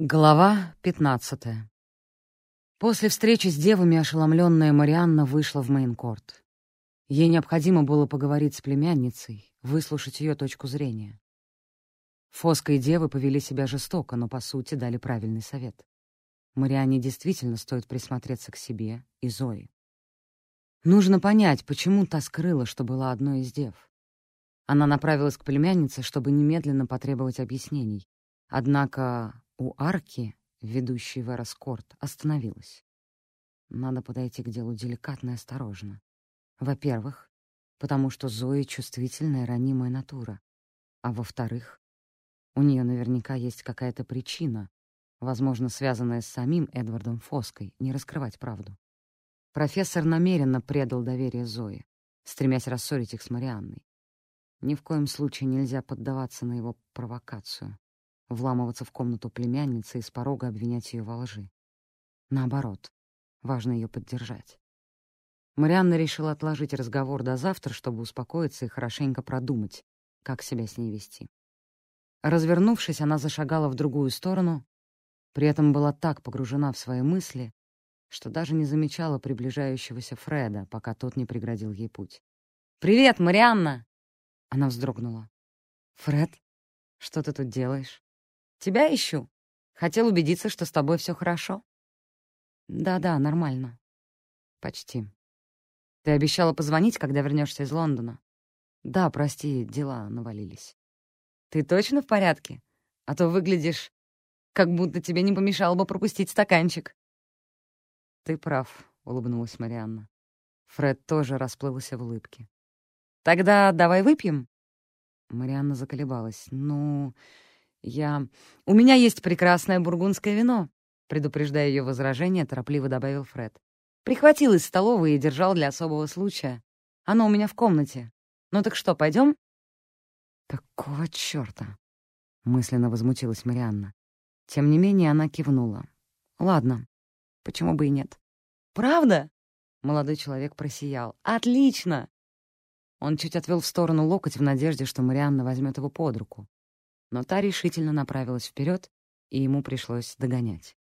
Глава пятнадцатая. После встречи с девами ошеломленная Марианна вышла в мейнкорт. Ей необходимо было поговорить с племянницей, выслушать ее точку зрения. Фоска и девы повели себя жестоко, но, по сути, дали правильный совет. Марианне действительно стоит присмотреться к себе и Зои. Нужно понять, почему та скрыла, что была одной из дев. Она направилась к племяннице, чтобы немедленно потребовать объяснений. Однако у арки, ведущей в Эроскорт, остановилась. Надо подойти к делу деликатно и осторожно. Во-первых, потому что Зои чувствительная, ранимая натура. А во-вторых, у нее наверняка есть какая-то причина, возможно, связанная с самим Эдвардом Фоской, не раскрывать правду. Профессор намеренно предал доверие Зои, стремясь рассорить их с Марианной. Ни в коем случае нельзя поддаваться на его провокацию вламываться в комнату племянницы и с порога обвинять ее во лжи. Наоборот, важно ее поддержать. Марианна решила отложить разговор до завтра, чтобы успокоиться и хорошенько продумать, как себя с ней вести. Развернувшись, она зашагала в другую сторону, при этом была так погружена в свои мысли, что даже не замечала приближающегося Фреда, пока тот не преградил ей путь. «Привет, Марианна!» Она вздрогнула. «Фред, что ты тут делаешь?» Тебя ищу. Хотел убедиться, что с тобой все хорошо. Да-да, нормально. Почти. Ты обещала позвонить, когда вернешься из Лондона. Да, прости, дела навалились. Ты точно в порядке? А то выглядишь, как будто тебе не помешало бы пропустить стаканчик. Ты прав, — улыбнулась Марианна. Фред тоже расплылся в улыбке. «Тогда давай выпьем?» Марианна заколебалась. «Ну, «Я... У меня есть прекрасное бургундское вино», — предупреждая ее возражение, торопливо добавил Фред. «Прихватил из столовой и держал для особого случая. Оно у меня в комнате. Ну так что, пойдем? «Какого чёрта?» — мысленно возмутилась Марианна. Тем не менее она кивнула. «Ладно, почему бы и нет?» «Правда?» — молодой человек просиял. «Отлично!» Он чуть отвел в сторону локоть в надежде, что Марианна возьмет его под руку но та решительно направилась вперед, и ему пришлось догонять.